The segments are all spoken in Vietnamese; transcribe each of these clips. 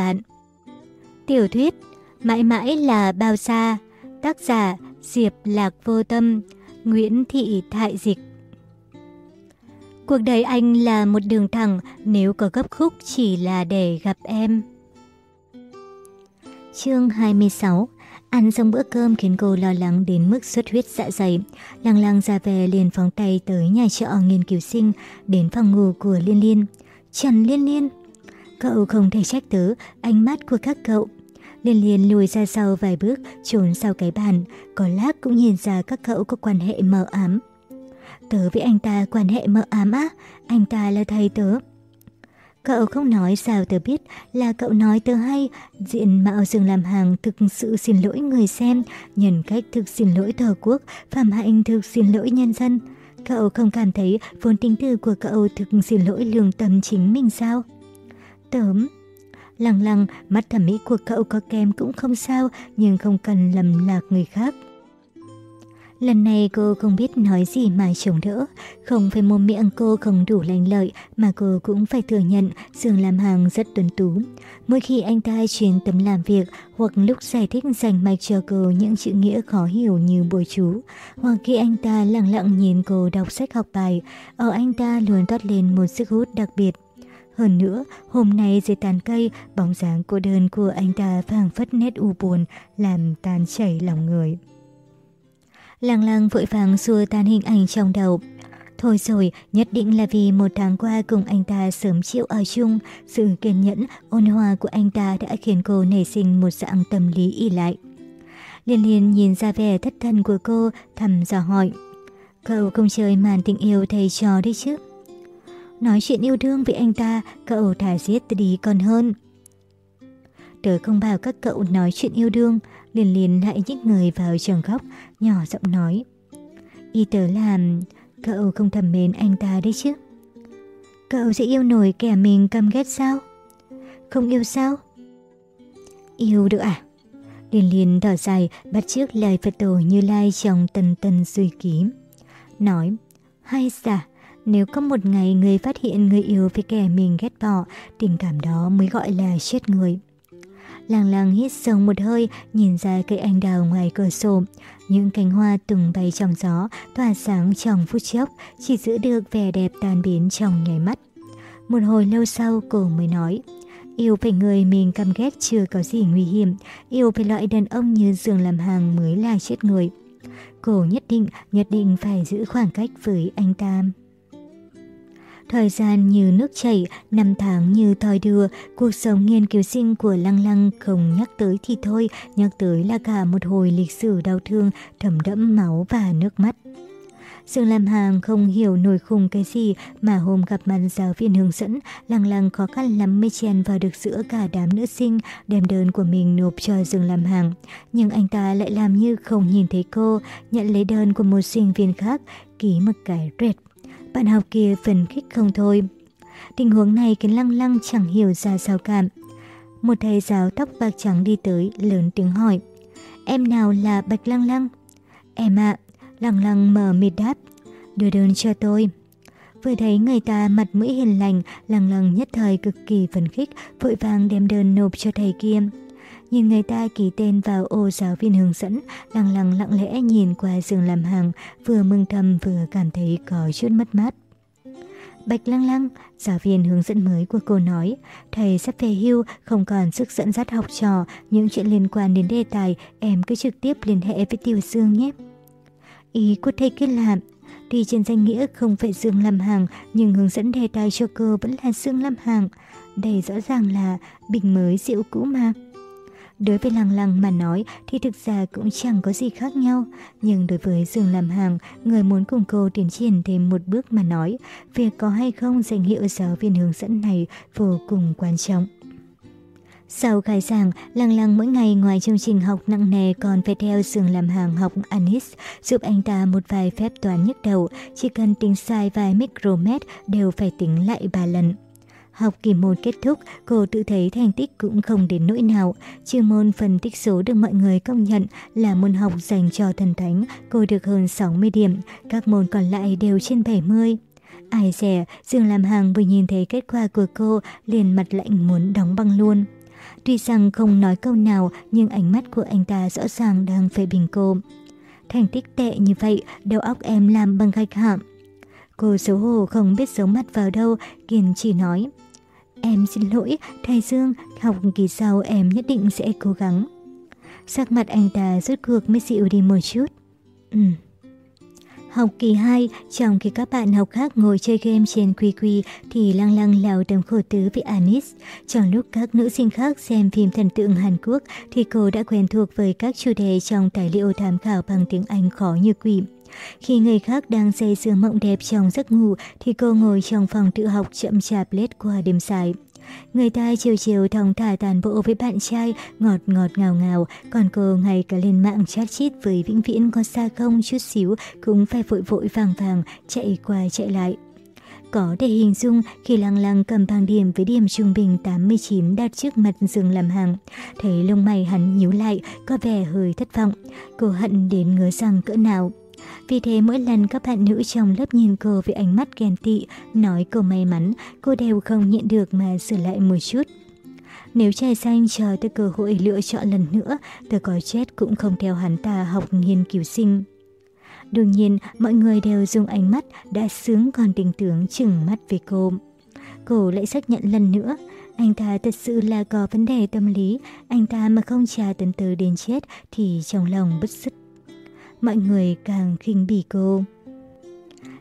bạn. Tiểu thuyết Mãi mãi là bao xa Tác giả Diệp Lạc Vô Tâm Nguyễn Thị Thại Dịch Cuộc đời anh là một đường thẳng nếu có gấp khúc chỉ là để gặp em. Chương 26 Ăn xong bữa cơm khiến cô lo lắng đến mức xuất huyết dạ dày. Lăng lăng ra về liền phóng tay tới nhà trọ nghiên cứu sinh, đến phòng ngủ của Liên Liên. Trần Liên Liên! Cậu không thể trách tớ, ánh mắt của các cậu. Liên Liên lùi ra sau vài bước, trốn sau cái bàn. Có lát cũng nhìn ra các cậu có quan hệ mờ ám. Tớ với anh ta quan hệ mờ ám á, anh ta là thầy tớ. Cậu không nói sao tớ biết là cậu nói tớ hay, diện mạo dường làm hàng thực sự xin lỗi người xem, nhân cách thực xin lỗi thờ quốc, phạm hạnh thực xin lỗi nhân dân. Cậu không cảm thấy vốn tính từ của cậu thực xin lỗi lương tâm chính mình sao? Tớm, lăng lăng, mắt thẩm mỹ của cậu có kém cũng không sao, nhưng không cần lầm lạc người khác. Lần này cô không biết nói gì mà chống đỡ, không phải mồm miệng cô không đủ lành lợi mà cô cũng phải thừa nhận Dương làm Hàng rất tuấn tú. Mỗi khi anh ta truyền tấm làm việc hoặc lúc giải thích dành mạch cho cô những chữ nghĩa khó hiểu như bồi chú, hoặc khi anh ta lặng lặng nhìn cô đọc sách học bài, ở anh ta luôn toát lên một sức hút đặc biệt. Hơn nữa, hôm nay dưới tàn cây, bóng dáng cô đơn của anh ta phảng phất nét u buồn, làm tan chảy lòng người. Lăng lăng vội vàng xua tan hình ảnh trong đầu. Thôi rồi, nhất định là vì một tháng qua cùng anh ta sớm chịu ở chung, sự kiên nhẫn, ôn hòa của anh ta đã khiến cô nảy sinh một dạng tâm lý y lại. Liên liên nhìn ra vẻ thất thần của cô, thầm dò hỏi. Cậu không chơi màn tình yêu thầy trò đấy chứ? Nói chuyện yêu đương với anh ta, cậu thà giết đi còn hơn. Tớ không bảo các cậu nói chuyện yêu đương, liền liền lại nhích người vào trường góc, nhỏ giọng nói. Y tớ làm, cậu không thầm mến anh ta đấy chứ. Cậu sẽ yêu nổi kẻ mình căm ghét sao? Không yêu sao? Yêu được à? Liên liên thở dài bắt chước lời Phật tổ Như Lai trong tần tần suy ký. Nói, hay xả, nếu có một ngày người phát hiện người yêu với kẻ mình ghét bỏ, tình cảm đó mới gọi là chết người. Làng làng hít sâu một hơi, nhìn ra cây anh đào ngoài cửa sổ. Những cánh hoa từng bay trong gió, tỏa sáng trong phút chốc, chỉ giữ được vẻ đẹp tan biến trong nháy mắt. Một hồi lâu sau cô mới nói, yêu phải người mình căm ghét chưa có gì nguy hiểm, yêu phải loại đàn ông như giường làm hàng mới là chết người. Cô nhất định, nhất định phải giữ khoảng cách với anh ta. Thời gian như nước chảy, năm tháng như thoi đưa, cuộc sống nghiên cứu sinh của Lăng Lăng không nhắc tới thì thôi, nhắc tới là cả một hồi lịch sử đau thương, thấm đẫm máu và nước mắt. Dương Lam Hàng không hiểu nổi khùng cái gì mà hôm gặp mặt giáo viên hướng dẫn, lăng lăng khó khăn lắm mới chen vào được giữa cả đám nữ sinh, đem đơn của mình nộp cho Dương Lam Hàng. Nhưng anh ta lại làm như không nhìn thấy cô, nhận lấy đơn của một sinh viên khác, ký một cái rệt bạn học kia phấn khích không thôi. Tình huống này khiến Lăng Lăng chẳng hiểu ra sao cảm. Một thầy giáo tóc bạc trắng đi tới, lớn tiếng hỏi. Em nào là Bạch Lăng Lăng? Em ạ, Lăng Lăng mở mịt đáp. Đưa đơn cho tôi. Vừa thấy người ta mặt mũi hiền lành, Lăng Lăng nhất thời cực kỳ phấn khích, vội vàng đem đơn nộp cho thầy kia. Nhìn người ta ký tên vào ô giáo viên hướng dẫn, lặng lặng lặng lẽ nhìn qua giường làm hàng, vừa mừng thầm vừa cảm thấy có chút mất mát. Bạch lăng lăng, giáo viên hướng dẫn mới của cô nói, thầy sắp về hưu, không còn sức dẫn dắt học trò, những chuyện liên quan đến đề tài em cứ trực tiếp liên hệ với Tiểu Dương nhé. Ý của thầy kia làm, tuy trên danh nghĩa không phải Dương lâm hàng, nhưng hướng dẫn đề tài cho cô vẫn là Dương lâm hàng. Đây rõ ràng là bình mới rượu cũ mà. Đối với Lăng Lăng mà nói thì thực ra cũng chẳng có gì khác nhau. Nhưng đối với Dương làm hàng, người muốn cùng cô tiến triển thêm một bước mà nói, việc có hay không danh hiệu giáo viên hướng dẫn này vô cùng quan trọng. Sau khai giảng, Lăng Lăng mỗi ngày ngoài chương trình học nặng nề còn phải theo dương làm hàng học Anis, giúp anh ta một vài phép toán nhức đầu, chỉ cần tính sai vài micromet đều phải tính lại ba lần. Học kỳ môn kết thúc, cô tự thấy thành tích cũng không đến nỗi nào. Trừ môn phân tích số được mọi người công nhận là môn học dành cho thần thánh, cô được hơn 60 điểm, các môn còn lại đều trên 70. Ai dè, Dương làm hàng vừa nhìn thấy kết quả của cô, liền mặt lạnh muốn đóng băng luôn. Tuy rằng không nói câu nào nhưng ánh mắt của anh ta rõ ràng đang phê bình cô. Thành tích tệ như vậy, đầu óc em làm bằng gạch hạm. Cô xấu hổ không biết giấu mặt vào đâu, kiên chỉ nói. Em xin lỗi, thầy Dương, học kỳ sau em nhất định sẽ cố gắng. Sắc mặt anh ta rốt cuộc mới dịu đi một chút. Ừ. Học kỳ 2, trong khi các bạn học khác ngồi chơi game trên quy quy thì lăng lăng lào đầm khổ tứ với Anis. Trong lúc các nữ sinh khác xem phim thần tượng Hàn Quốc thì cô đã quen thuộc với các chủ đề trong tài liệu tham khảo bằng tiếng Anh khó như quỷ. Khi người khác đang say sưa mộng đẹp trong giấc ngủ thì cô ngồi trong phòng tự học chậm chạp lết qua đêm dài. Người ta chiều chiều thong thả tàn bộ với bạn trai, ngọt ngọt ngào ngào, còn cô ngày cả lên mạng chat chít với vĩnh viễn có xa không chút xíu cũng phải vội vội vàng vàng chạy qua chạy lại. Có thể hình dung khi lăng lăng cầm bảng điểm với điểm trung bình 89 đặt trước mặt giường làm hàng. Thấy lông mày hắn nhíu lại, có vẻ hơi thất vọng. Cô hận đến ngứa răng cỡ nào. Vì thế mỗi lần các bạn nữ trong lớp nhìn cô với ánh mắt ghen tị, nói cô may mắn, cô đều không nhịn được mà sửa lại một chút. Nếu trai xanh chờ tới cơ hội lựa chọn lần nữa, tôi có chết cũng không theo hắn ta học nghiên cứu sinh. Đương nhiên, mọi người đều dùng ánh mắt đã sướng còn tình tướng chừng mắt về cô. Cô lại xác nhận lần nữa, anh ta thật sự là có vấn đề tâm lý, anh ta mà không trả tấn từ đến chết thì trong lòng bứt sức mọi người càng khinh bỉ cô.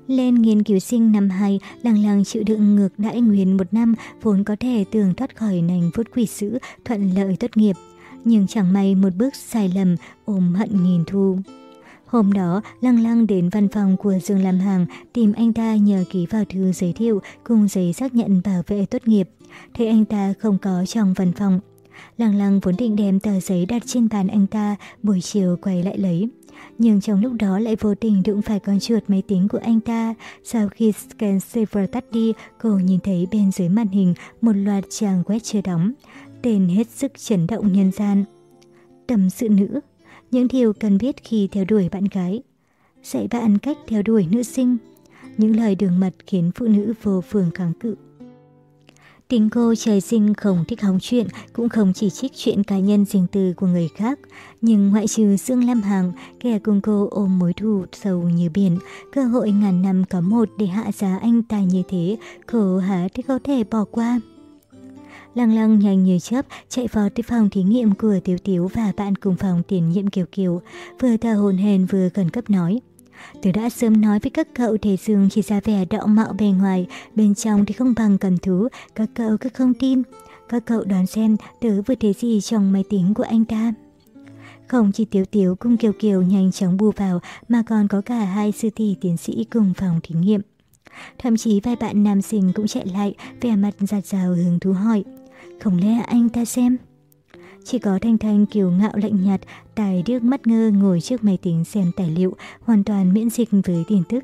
Lên nghiên cứu sinh năm 2, lăng lăng chịu đựng ngược đãi nguyên một năm vốn có thể tường thoát khỏi nành phút quỷ sữ, thuận lợi tốt nghiệp. Nhưng chẳng may một bước sai lầm, ôm hận nghìn thu. Hôm đó, Lăng Lăng đến văn phòng của Dương Lam Hàng tìm anh ta nhờ ký vào thư giới thiệu cùng giấy xác nhận bảo vệ tốt nghiệp. Thấy anh ta không có trong văn phòng. Lăng Lăng vốn định đem tờ giấy đặt trên bàn anh ta, buổi chiều quay lại lấy nhưng trong lúc đó lại vô tình đụng phải con chuột máy tính của anh ta. Sau khi scan server tắt đi, cô nhìn thấy bên dưới màn hình một loạt trang web chưa đóng, tên hết sức chấn động nhân gian. tầm sự nữ, những điều cần biết khi theo đuổi bạn gái. Dạy bạn cách theo đuổi nữ sinh. Những lời đường mật khiến phụ nữ vô phương kháng cự. Tính cô trời sinh không thích hóng chuyện, cũng không chỉ trích chuyện cá nhân riêng tư của người khác. Nhưng ngoại trừ Dương Lam Hằng, kẻ cùng cô ôm mối thù sâu như biển, cơ hội ngàn năm có một để hạ giá anh ta như thế, cô há thì có thể bỏ qua. Lăng lăng nhanh như chớp chạy vào tới phòng thí nghiệm của Tiếu Tiếu và bạn cùng phòng tiền nhiệm Kiều Kiều, vừa thở hồn hền vừa khẩn cấp nói. Tôi đã sớm nói với các cậu thể dương chỉ ra vẻ đạo mạo bề ngoài, bên trong thì không bằng cầm thú, các cậu cứ không tin. Các cậu đoán xem tớ vừa thấy gì trong máy tính của anh ta. Không chỉ Tiếu Tiếu cùng Kiều Kiều nhanh chóng bu vào mà còn có cả hai sư tỷ tiến sĩ cùng phòng thí nghiệm. Thậm chí vài bạn nam sinh cũng chạy lại, vẻ mặt giặt rào hứng thú hỏi. Không lẽ anh ta xem? Chỉ có Thanh Thanh kiều ngạo lạnh nhạt, tài điếc mắt ngơ ngồi trước máy tính xem tài liệu, hoàn toàn miễn dịch với tin tức.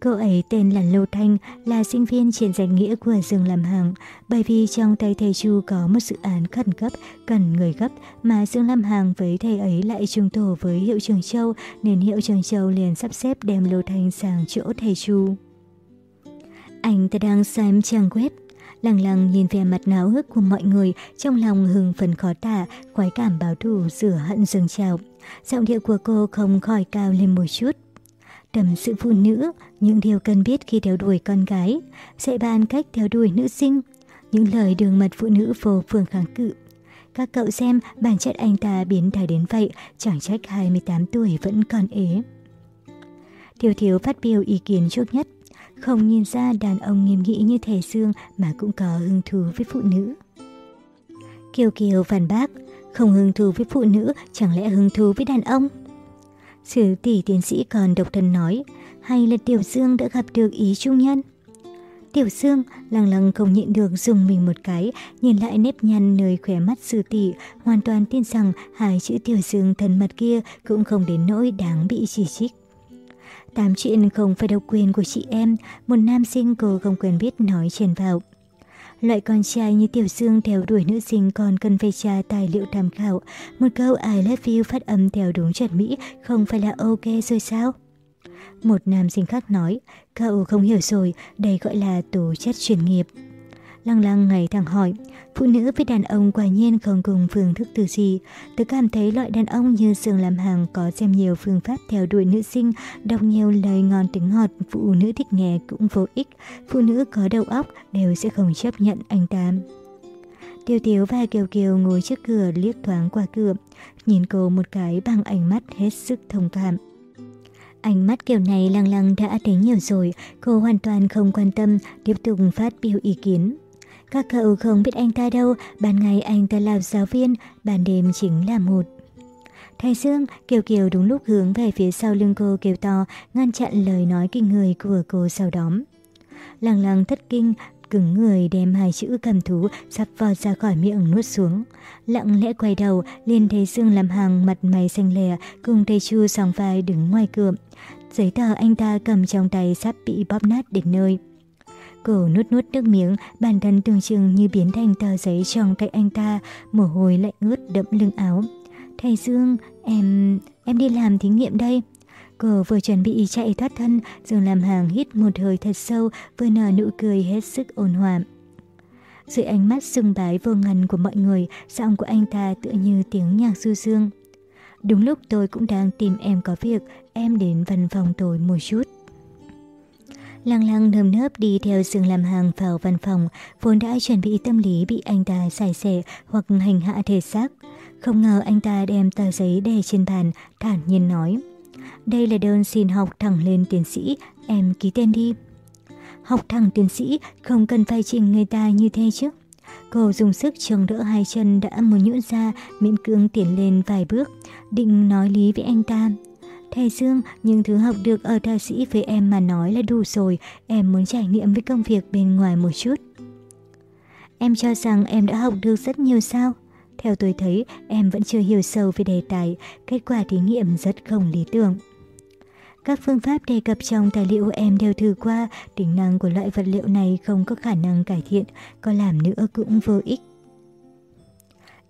Cô ấy tên là Lô Thanh, là sinh viên trên danh nghĩa của Dương lam hàng, bởi vì trong tay thầy Chu có một dự án khẩn cấp, cần người gấp, mà Dương lam hàng với thầy ấy lại trùng tổ với Hiệu Trường Châu, nên Hiệu Trường Châu liền sắp xếp đem Lô Thanh sang chỗ thầy Chu. Anh ta đang xem trang web lặng lặng nhìn vẻ mặt náo hức của mọi người, trong lòng hừng phấn khó tả, khoái cảm báo thù rửa hận dâng trào. Giọng điệu của cô không khỏi cao lên một chút. Tầm sự phụ nữ, những điều cần biết khi theo đuổi con gái, dạy bạn cách theo đuổi nữ sinh, những lời đường mật phụ nữ vô phương kháng cự. Các cậu xem bản chất anh ta biến thái đến vậy, chẳng trách 28 tuổi vẫn còn ế. Thiếu thiếu phát biểu ý kiến trước nhất. Không nhìn ra đàn ông nghiêm nghị như thể xương mà cũng có hứng thú với phụ nữ. Kiều Kiều phản bác, không hứng thú với phụ nữ, chẳng lẽ hứng thú với đàn ông? Sử tỷ tiến sĩ còn độc thân nói, hay là Tiểu Dương đã gặp được ý trung nhân? Tiểu Dương lăng lăng không nhịn được dùng mình một cái, nhìn lại nếp nhăn nơi khóe mắt sư tỷ, hoàn toàn tin rằng hai chữ Tiểu Dương thân mật kia cũng không đến nỗi đáng bị chỉ trích. Tám chuyện không phải độc quyền của chị em, một nam sinh cô không quen biết nói truyền vào. Loại con trai như Tiểu Dương theo đuổi nữ sinh còn cần phải tra tài liệu tham khảo. Một câu I love you phát âm theo đúng chuẩn Mỹ không phải là ok rồi sao? Một nam sinh khác nói, cậu không hiểu rồi, đây gọi là tố chất chuyên nghiệp. Lăng lăng ngày thẳng hỏi, phụ nữ với đàn ông quả nhiên không cùng phương thức từ gì Tớ cảm thấy loại đàn ông như Dương làm hàng có xem nhiều phương pháp theo đuổi nữ sinh, đọc nhiều lời ngon tính ngọt, phụ nữ thích nghe cũng vô ích. Phụ nữ có đầu óc đều sẽ không chấp nhận anh ta. Tiêu Tiếu và Kiều Kiều ngồi trước cửa liếc thoáng qua cửa, nhìn cô một cái bằng ánh mắt hết sức thông cảm. Ánh mắt kiểu này lăng lăng đã thấy nhiều rồi, cô hoàn toàn không quan tâm, tiếp tục phát biểu ý kiến. Các cậu không biết anh ta đâu, ban ngày anh ta là giáo viên, ban đêm chính là một. Thái Dương, Kiều Kiều đúng lúc hướng về phía sau lưng cô kêu to, ngăn chặn lời nói kinh người của cô sau đó. Lăng lăng thất kinh, cứng người đem hai chữ cầm thú sắp vọt ra khỏi miệng nuốt xuống. Lặng lẽ quay đầu, liền thấy Dương làm hàng mặt mày xanh lè cùng Tây Chu song vai đứng ngoài cửa. Giấy tờ anh ta cầm trong tay sắp bị bóp nát đến nơi. Cổ nuốt nuốt nước miếng, bản thân tưởng chừng như biến thành tờ giấy trong tay anh ta, mồ hôi lạnh ướt đẫm lưng áo. Thầy Dương, em... em đi làm thí nghiệm đây. Cô vừa chuẩn bị chạy thoát thân, Dương làm hàng hít một hơi thật sâu, vừa nở nụ cười hết sức ôn hòa. Dưới ánh mắt sưng bái vô ngần của mọi người, giọng của anh ta tựa như tiếng nhạc du dương. Đúng lúc tôi cũng đang tìm em có việc, em đến văn phòng tôi một chút. Lăng lăng nơm nớp đi theo Dương làm hàng vào văn phòng, vốn đã chuẩn bị tâm lý bị anh ta xài xẻ hoặc hành hạ thể xác. Không ngờ anh ta đem tờ giấy đè trên bàn, thản nhiên nói. Đây là đơn xin học thẳng lên tiến sĩ, em ký tên đi. Học thẳng tiến sĩ, không cần phải trình người ta như thế chứ. Cô dùng sức chống đỡ hai chân đã muốn nhũn ra, miễn cưỡng tiến lên vài bước, định nói lý với anh ta. Thầy Dương, những thứ học được ở thạc sĩ với em mà nói là đủ rồi, em muốn trải nghiệm với công việc bên ngoài một chút. Em cho rằng em đã học được rất nhiều sao? Theo tôi thấy, em vẫn chưa hiểu sâu về đề tài, kết quả thí nghiệm rất không lý tưởng. Các phương pháp đề cập trong tài liệu em đều thử qua, tính năng của loại vật liệu này không có khả năng cải thiện, có làm nữa cũng vô ích.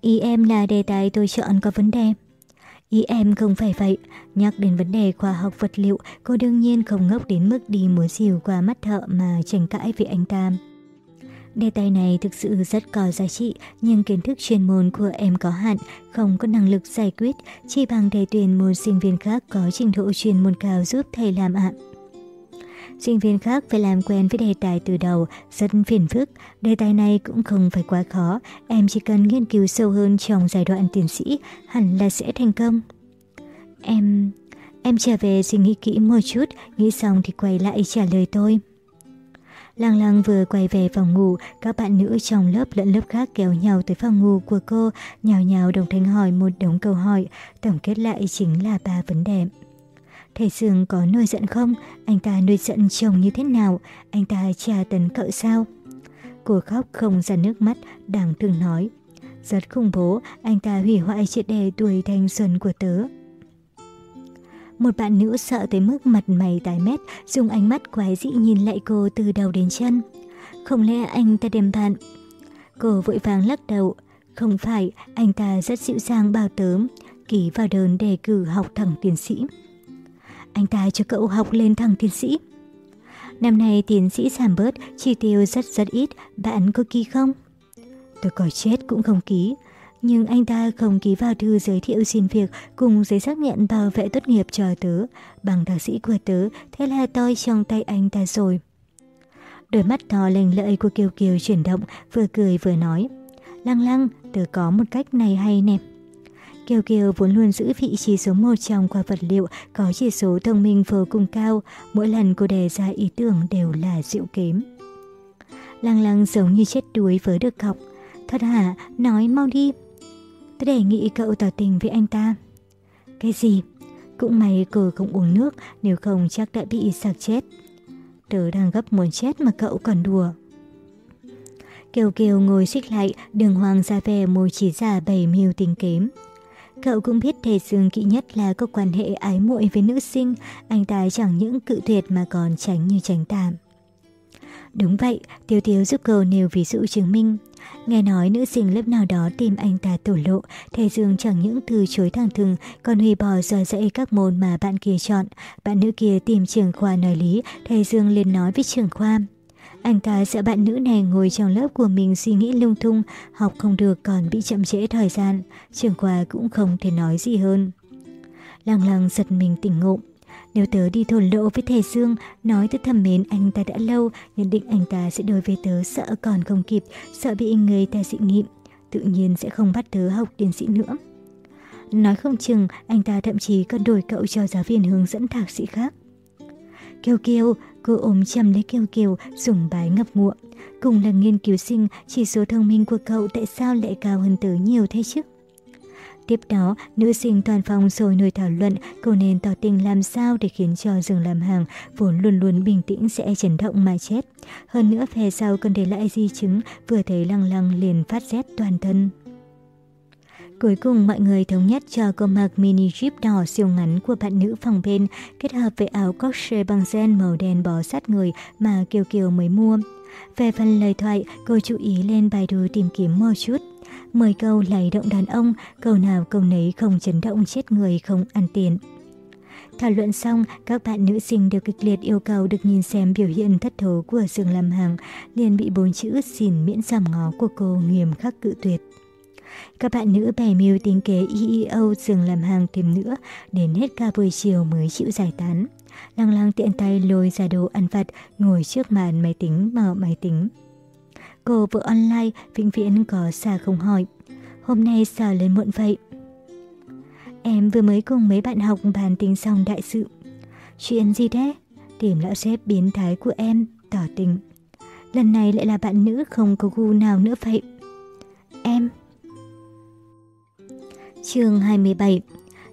Ý em là đề tài tôi chọn có vấn đề. Ý em không phải vậy, nhắc đến vấn đề khoa học vật liệu, cô đương nhiên không ngốc đến mức đi múa xìu qua mắt thợ mà tranh cãi với anh ta. Đề tài này thực sự rất có giá trị, nhưng kiến thức chuyên môn của em có hạn, không có năng lực giải quyết, chỉ bằng thầy tuyển một sinh viên khác có trình độ chuyên môn cao giúp thầy làm ạ. Sinh viên khác phải làm quen với đề tài từ đầu, rất phiền phức. Đề tài này cũng không phải quá khó, em chỉ cần nghiên cứu sâu hơn trong giai đoạn tiến sĩ, hẳn là sẽ thành công. Em... em trở về suy nghĩ kỹ một chút, nghĩ xong thì quay lại trả lời tôi. Lăng lăng vừa quay về phòng ngủ, các bạn nữ trong lớp lẫn lớp khác kéo nhau tới phòng ngủ của cô, nhào nhào đồng thanh hỏi một đống câu hỏi, tổng kết lại chính là ba vấn đề. Thầy Dương có nuôi giận không? Anh ta nuôi giận chồng như thế nào? Anh ta tra tấn cậu sao? Cô khóc không ra nước mắt, đáng thương nói. Rất khủng bố, anh ta hủy hoại triệt đề tuổi thanh xuân của tớ. Một bạn nữ sợ tới mức mặt mày tái mét, dùng ánh mắt quái dị nhìn lại cô từ đầu đến chân. Không lẽ anh ta đem bạn? Cô vội vàng lắc đầu. Không phải, anh ta rất dịu dàng bao tớm, ký vào đơn đề cử học thẳng tiến sĩ. Anh ta cho cậu học lên thẳng tiến sĩ. Năm nay tiến sĩ giảm bớt, chi tiêu rất rất ít, bạn có ký không? Tôi có chết cũng không ký. Nhưng anh ta không ký vào thư giới thiệu xin việc cùng giấy xác nhận bảo vệ tốt nghiệp cho tớ, bằng thạc sĩ của tớ, thế là tôi trong tay anh ta rồi. Đôi mắt to lành lợi của Kiều Kiều chuyển động, vừa cười vừa nói. Lăng lăng, tớ có một cách này hay nè. Kiều Kiều vốn luôn giữ vị trí số 1 trong khoa vật liệu, có chỉ số thông minh vô cùng cao, mỗi lần cô đề ra ý tưởng đều là diệu kém. Lăng lăng giống như chết đuối với được học. Thật hả, nói mau đi. Tôi đề nghị cậu tỏ tình với anh ta. Cái gì? Cũng may cô không uống nước, nếu không chắc đã bị sạc chết. Tớ đang gấp muốn chết mà cậu còn đùa. Kiều Kiều ngồi xích lại, đường hoàng ra về môi chỉ giả bảy mưu tình kém. Cậu cũng biết thầy Dương kỹ nhất là có quan hệ ái muội với nữ sinh, anh ta chẳng những cự tuyệt mà còn tránh như tránh tạm. Đúng vậy, Tiêu Tiêu giúp cậu nêu ví dụ chứng minh. Nghe nói nữ sinh lớp nào đó tìm anh ta tổ lộ, thầy Dương chẳng những từ chối thẳng thừng, còn hủy bỏ do dạy các môn mà bạn kia chọn. Bạn nữ kia tìm trường khoa nói lý, thầy Dương liền nói với trường khoa. Anh ta sợ bạn nữ này ngồi trong lớp của mình suy nghĩ lung tung, học không được còn bị chậm trễ thời gian. Trường qua cũng không thể nói gì hơn. Lăng lăng giật mình tỉnh ngộ. Nếu tớ đi thổ lộ với thầy Dương, nói tớ thầm mến anh ta đã lâu, nhận định anh ta sẽ đối với tớ sợ còn không kịp, sợ bị người ta dị nghị, tự nhiên sẽ không bắt tớ học tiến sĩ nữa. Nói không chừng, anh ta thậm chí còn đổi cậu cho giáo viên hướng dẫn thạc sĩ khác. Kiều Kiều, cô ôm chầm lấy Kiều Kiều, dùng bái ngập ngụa. Cùng là nghiên cứu sinh, chỉ số thông minh của cậu tại sao lại cao hơn tớ nhiều thế chứ? Tiếp đó, nữ sinh toàn phòng rồi nổi thảo luận cô nên tỏ tình làm sao để khiến cho rừng làm hàng vốn luôn luôn bình tĩnh sẽ chấn động mà chết. Hơn nữa về sau còn để lại di chứng vừa thấy lăng lăng liền phát rét toàn thân. Cuối cùng mọi người thống nhất cho cô mặc mini jeep đỏ siêu ngắn của bạn nữ phòng bên kết hợp với áo coche bằng gen màu đen bó sát người mà Kiều Kiều mới mua. Về phần lời thoại, cô chú ý lên bài đồ tìm kiếm một chút. Mười câu lấy động đàn ông, câu nào câu nấy không chấn động chết người không ăn tiền. Thảo luận xong, các bạn nữ sinh đều kịch liệt yêu cầu được nhìn xem biểu hiện thất thố của Dương Lâm Hằng, liền bị bốn chữ xin miễn giảm ngó của cô nghiêm khắc cự tuyệt. Các bạn nữ bè mưu tính kế EEO dừng làm hàng thêm nữa, đến hết ca buổi chiều mới chịu giải tán. Lăng lăng tiện tay lôi ra đồ ăn vặt, ngồi trước màn máy tính mở máy tính. Cô vợ online, vĩnh viễn có xa không hỏi. Hôm nay sao lên muộn vậy? Em vừa mới cùng mấy bạn học bàn tính xong đại sự. Chuyện gì thế? Tìm lão xếp biến thái của em, tỏ tình. Lần này lại là bạn nữ không có gu nào nữa vậy. Chương 27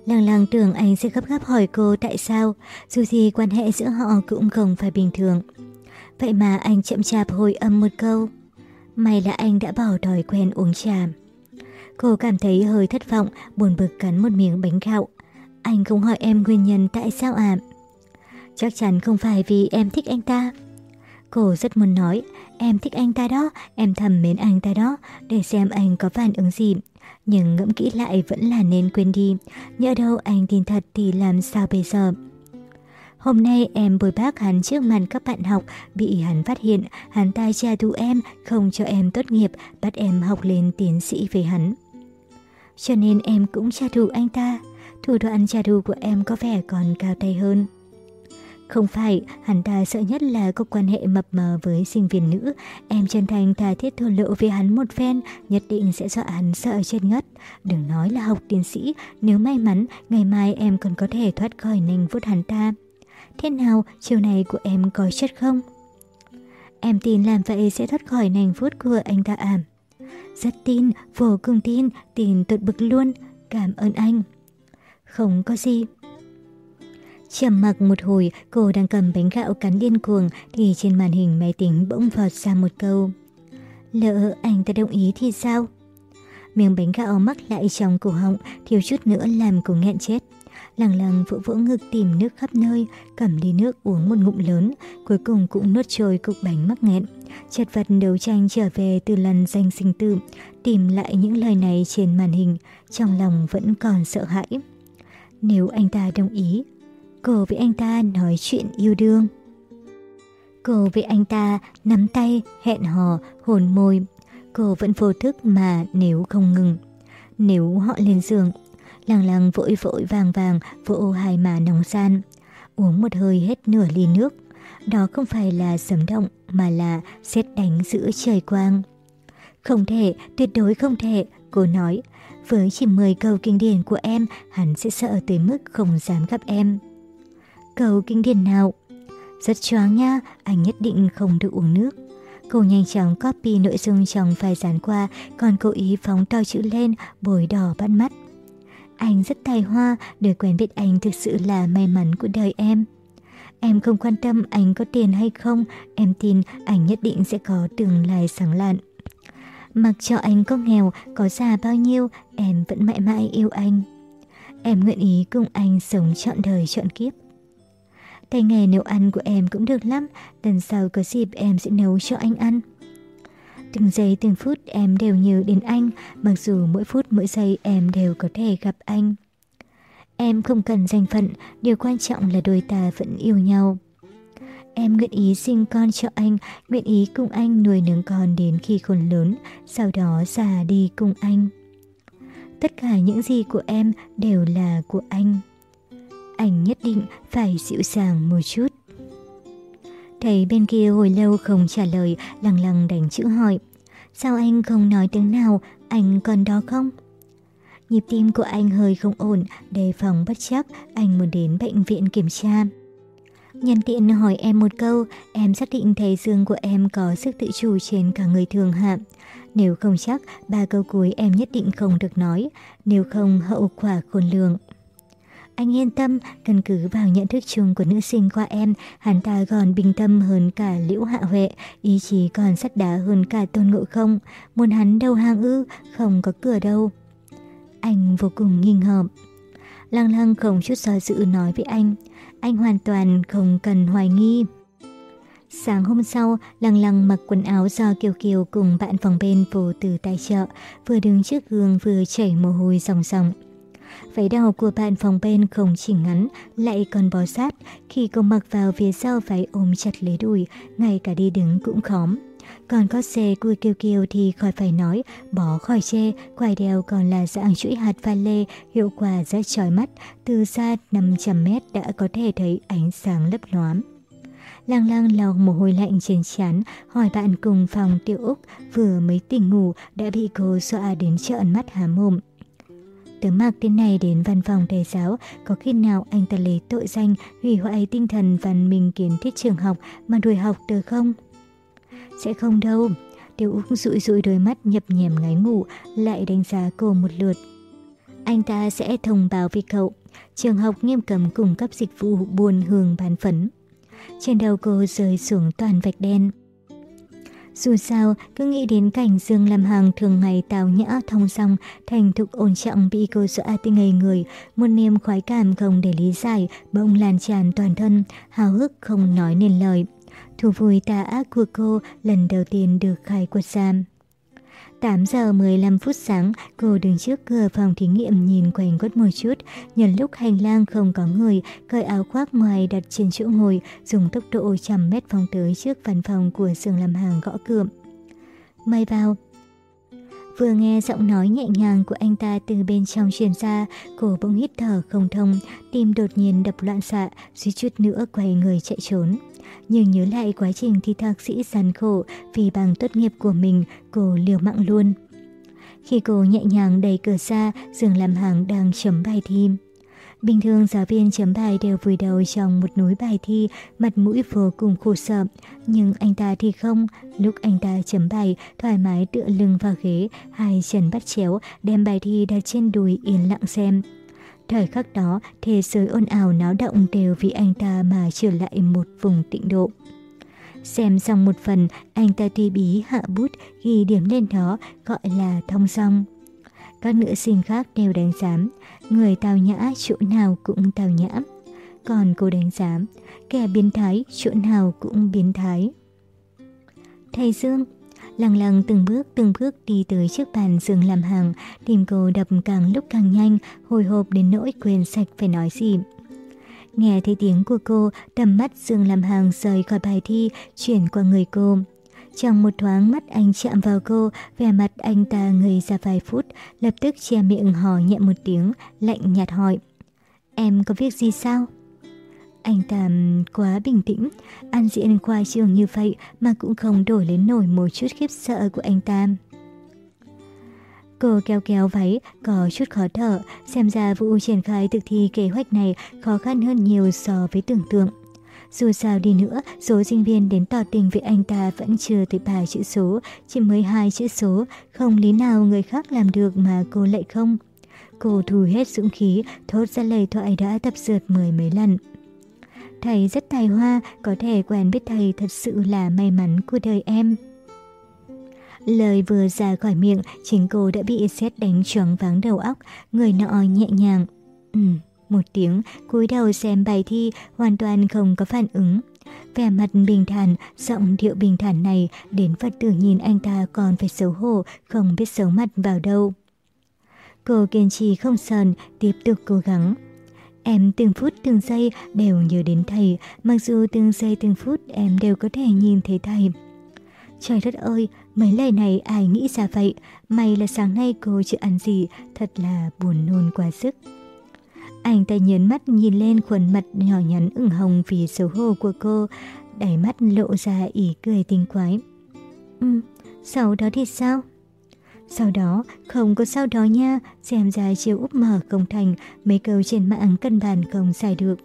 Lăng lăng tưởng anh sẽ gấp gáp hỏi cô tại sao, dù gì quan hệ giữa họ cũng không phải bình thường. Vậy mà anh chậm chạp hồi âm một câu. May là anh đã bỏ thói quen uống trà. Cô cảm thấy hơi thất vọng, buồn bực cắn một miếng bánh gạo. Anh không hỏi em nguyên nhân tại sao ạ? Chắc chắn không phải vì em thích anh ta. Cô rất muốn nói, em thích anh ta đó, em thầm mến anh ta đó, để xem anh có phản ứng gì. Nhưng ngẫm kỹ lại vẫn là nên quên đi, nhỡ đâu anh tin thật thì làm sao bây giờ? Hôm nay em bồi bác hắn trước mặt các bạn học, bị hắn phát hiện, hắn ta trả thù em, không cho em tốt nghiệp, bắt em học lên tiến sĩ về hắn. Cho nên em cũng trả thù anh ta, thủ đoạn trả thù của em có vẻ còn cao tay hơn. Không phải, hắn ta sợ nhất là có quan hệ mập mờ với sinh viên nữ. Em chân thành thà thiết thổ lộ với hắn một phen, nhất định sẽ dọa hắn sợ chết ngất. Đừng nói là học tiến sĩ, nếu may mắn, ngày mai em còn có thể thoát khỏi nành vuốt hắn ta. Thế nào, chiều này của em có chất không? Em tin làm vậy sẽ thoát khỏi nành vuốt của anh ta ảm. Rất tin, vô cùng tin, tin tuyệt bực luôn. Cảm ơn anh. Không có gì chầm mặc một hồi, cô đang cầm bánh gạo cắn điên cuồng thì trên màn hình máy tính bỗng vọt ra một câu. Lỡ anh ta đồng ý thì sao? Miếng bánh gạo mắc lại trong cổ họng, thiếu chút nữa làm cô nghẹn chết. Lăng lăng vỗ vỗ ngực tìm nước khắp nơi, cầm ly nước uống một ngụm lớn, cuối cùng cũng nuốt trôi cục bánh mắc nghẹn. Chật vật đấu tranh trở về từ lần danh sinh tử, tìm lại những lời này trên màn hình, trong lòng vẫn còn sợ hãi. Nếu anh ta đồng ý, cô với anh ta nói chuyện yêu đương. Cô với anh ta nắm tay, hẹn hò, hồn môi. Cô vẫn vô thức mà nếu không ngừng. Nếu họ lên giường, lăng lăng vội vội vàng vàng vỗ hai má nóng san. Uống một hơi hết nửa ly nước. Đó không phải là sấm động mà là xét đánh giữa trời quang. Không thể, tuyệt đối không thể, cô nói. Với chỉ 10 câu kinh điển của em, hắn sẽ sợ tới mức không dám gặp em cầu kinh điển nào? Rất choáng nha, anh nhất định không được uống nước. Cô nhanh chóng copy nội dung trong vài dán qua, còn cố ý phóng to chữ lên, bồi đỏ bắt mắt. Anh rất tài hoa, được quen biết anh thực sự là may mắn của đời em. Em không quan tâm anh có tiền hay không, em tin anh nhất định sẽ có tương lai sáng lạn. Mặc cho anh có nghèo, có già bao nhiêu, em vẫn mãi mãi yêu anh. Em nguyện ý cùng anh sống trọn đời trọn kiếp. Tay nghề nấu ăn của em cũng được lắm, lần sau có dịp em sẽ nấu cho anh ăn. Từng giây từng phút em đều nhớ đến anh, mặc dù mỗi phút mỗi giây em đều có thể gặp anh. Em không cần danh phận, điều quan trọng là đôi ta vẫn yêu nhau. Em nguyện ý sinh con cho anh, nguyện ý cùng anh nuôi nấng con đến khi khôn lớn, sau đó già đi cùng anh. Tất cả những gì của em đều là của anh. Anh nhất định phải dịu dàng một chút. Thầy bên kia hồi lâu không trả lời, lằng lằng đánh chữ hỏi. Sao anh không nói tiếng nào, anh còn đó không? Nhịp tim của anh hơi không ổn, đề phòng bất chắc, anh muốn đến bệnh viện kiểm tra. Nhân tiện hỏi em một câu, em xác định thấy dương của em có sức tự chủ trên cả người thường hạ. Nếu không chắc, ba câu cuối em nhất định không được nói, nếu không hậu quả khôn lường. Anh yên tâm, căn cứ vào nhận thức chung của nữ sinh qua em, hắn ta còn bình tâm hơn cả liễu hạ huệ, ý chí còn sắt đá hơn cả tôn ngộ không. Muốn hắn đầu hang ư, không có cửa đâu. Anh vô cùng nghi ngờ. Lăng lăng không chút do dự nói với anh, anh hoàn toàn không cần hoài nghi. Sáng hôm sau, Lăng Lăng mặc quần áo do Kiều Kiều cùng bạn phòng bên vô từ tài trợ, vừa đứng trước gương vừa chảy mồ hôi ròng ròng. Váy đào của bạn phòng bên không chỉ ngắn, lại còn bó sát, khi cô mặc vào phía sau váy ôm chặt lấy đùi, ngay cả đi đứng cũng khóm. Còn có xe của Kiều Kiều thì khỏi phải nói, bỏ khỏi che, quài đeo còn là dạng chuỗi hạt pha lê, hiệu quả rất chói mắt, từ xa 500 mét đã có thể thấy ánh sáng lấp loám. Lang lang lau mồ hôi lạnh trên chán hỏi bạn cùng phòng tiểu Úc vừa mới tỉnh ngủ đã bị cô dọa đến trợn mắt há mồm. Tớ mặc tên này đến văn phòng thầy giáo, có khi nào anh ta lấy tội danh hủy hoại tinh thần văn minh kiến thiết trường học mà đuổi học tớ không? Sẽ không đâu. Tiêu Úc rụi rụi đôi mắt nhập nhèm ngáy ngủ, lại đánh giá cô một lượt. Anh ta sẽ thông báo với cậu. Trường học nghiêm cấm cung cấp dịch vụ buôn hương bán phấn. Trên đầu cô rơi xuống toàn vạch đen. Dù sao, cứ nghĩ đến cảnh Dương làm hàng thường ngày tào nhã thông song, thành thục ổn trọng bị cô dọa tới ngây người, một niềm khoái cảm không để lý giải, bỗng lan tràn toàn thân, hào hức không nói nên lời. Thú vui tà ác của cô lần đầu tiên được khai quật giam. 8 giờ 15 phút sáng, cô đứng trước cửa phòng thí nghiệm nhìn quanh quất một chút, nhân lúc hành lang không có người, cởi áo khoác ngoài đặt trên chỗ ngồi, dùng tốc độ trăm mét phóng tới trước văn phòng của xưởng làm hàng gõ cửa. mày vào. Vừa nghe giọng nói nhẹ nhàng của anh ta từ bên trong truyền ra, cô bỗng hít thở không thông, tim đột nhiên đập loạn xạ, suýt chút nữa quay người chạy trốn nhưng nhớ lại quá trình thi thạc sĩ gian khổ vì bằng tốt nghiệp của mình, cô liều mạng luôn. Khi cô nhẹ nhàng đẩy cửa ra, giường làm hàng đang chấm bài thi. Bình thường giáo viên chấm bài đều vùi đầu trong một núi bài thi, mặt mũi vô cùng khổ sở. Nhưng anh ta thì không, lúc anh ta chấm bài, thoải mái tựa lưng vào ghế, hai chân bắt chéo, đem bài thi đặt trên đùi yên lặng xem. Thời khắc đó, thế giới ồn ào náo động đều vì anh ta mà trở lại một vùng tịnh độ. Xem xong một phần, anh ta tùy bí hạ bút ghi điểm lên đó gọi là thông song. Các nữ sinh khác đều đánh giám, người tào nhã chỗ nào cũng tào nhã. Còn cô đánh giám, kẻ biến thái chỗ nào cũng biến thái. Thầy Dương, lằng lằng từng bước từng bước đi tới trước bàn giường làm hàng, tim cô đập càng lúc càng nhanh, hồi hộp đến nỗi quên sạch phải nói gì. Nghe thấy tiếng của cô, tầm mắt giường làm hàng rời khỏi bài thi, chuyển qua người cô. Trong một thoáng mắt anh chạm vào cô, vẻ mặt anh ta ngây ra vài phút, lập tức che miệng hò nhẹ một tiếng, lạnh nhạt hỏi. Em có việc gì sao? Anh ta quá bình tĩnh, ăn diện qua trường như vậy mà cũng không đổi lên nổi một chút khiếp sợ của anh ta. Cô kéo kéo váy, có chút khó thở, xem ra vụ triển khai thực thi kế hoạch này khó khăn hơn nhiều so với tưởng tượng. Dù sao đi nữa, số sinh viên đến tỏ tình với anh ta vẫn chưa tới 3 chữ số, chỉ mới hai chữ số, không lý nào người khác làm được mà cô lại không. Cô thu hết dũng khí, thốt ra lời thoại đã tập dượt mười mấy lần. Thầy rất tài hoa, có thể quen biết thầy thật sự là may mắn của đời em. Lời vừa ra khỏi miệng, chính cô đã bị xét đánh choáng váng đầu óc, người nọ nhẹ nhàng. Ừ, một tiếng, cúi đầu xem bài thi, hoàn toàn không có phản ứng. Vẻ mặt bình thản, giọng điệu bình thản này, đến Phật tử nhìn anh ta còn phải xấu hổ, không biết xấu mặt vào đâu. Cô kiên trì không sờn, tiếp tục cố gắng. Em từng phút từng giây đều nhớ đến thầy, mặc dù từng giây từng phút em đều có thể nhìn thấy thầy. Trời đất ơi, mấy lời này ai nghĩ ra vậy? May là sáng nay cô chưa ăn gì, thật là buồn nôn quá sức. Anh ta nhấn mắt nhìn lên khuôn mặt nhỏ nhắn ửng hồng vì xấu hổ của cô, đẩy mắt lộ ra ý cười tinh quái. Ừ, sau đó thì sao? Sau đó, không có sau đó nha, xem ra chiều úp mở không thành, mấy câu trên mạng cân bản không xài được.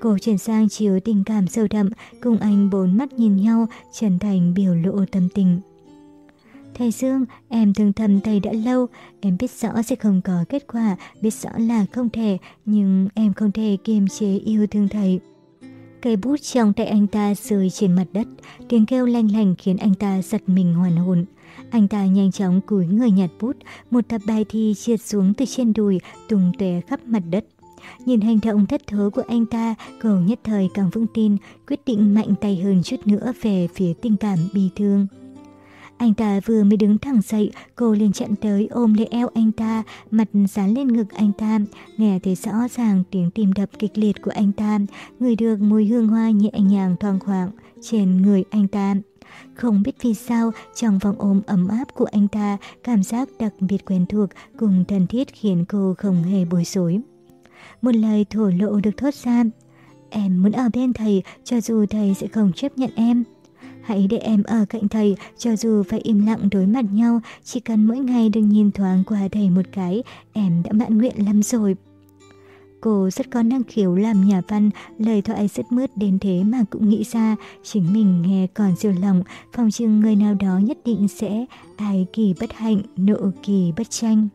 Cô chuyển sang chiều tình cảm sâu đậm, cùng anh bốn mắt nhìn nhau, chân thành biểu lộ tâm tình. Thầy Dương, em thương thầm thầy đã lâu, em biết rõ sẽ không có kết quả, biết rõ là không thể, nhưng em không thể kiềm chế yêu thương thầy. Cây bút trong tay anh ta rơi trên mặt đất, tiếng kêu lanh lành khiến anh ta giật mình hoàn hồn. Anh ta nhanh chóng cúi người nhặt bút, một tập bài thi trượt xuống từ trên đùi, tung tóe khắp mặt đất. Nhìn hành động thất thố của anh ta, cầu nhất thời càng vững tin, quyết định mạnh tay hơn chút nữa về phía tình cảm bi thương. Anh ta vừa mới đứng thẳng dậy, cô liền chặn tới ôm lấy eo anh ta, mặt dán lên ngực anh ta, nghe thấy rõ ràng tiếng tim đập kịch liệt của anh ta, người được mùi hương hoa nhẹ nhàng thoang khoảng trên người anh ta. Không biết vì sao, trong vòng ôm ấm áp của anh ta, cảm giác đặc biệt quen thuộc cùng thân thiết khiến cô không hề bối rối. Một lời thổ lộ được thốt ra. Em muốn ở bên thầy, cho dù thầy sẽ không chấp nhận em. Hãy để em ở cạnh thầy, cho dù phải im lặng đối mặt nhau, chỉ cần mỗi ngày đừng nhìn thoáng qua thầy một cái, em đã mãn nguyện lắm rồi. Cô rất có năng khiếu làm nhà văn, lời thoại rất mướt đến thế mà cũng nghĩ ra, chính mình nghe còn siêu lòng, phòng chừng người nào đó nhất định sẽ ai kỳ bất hạnh, nộ kỳ bất tranh.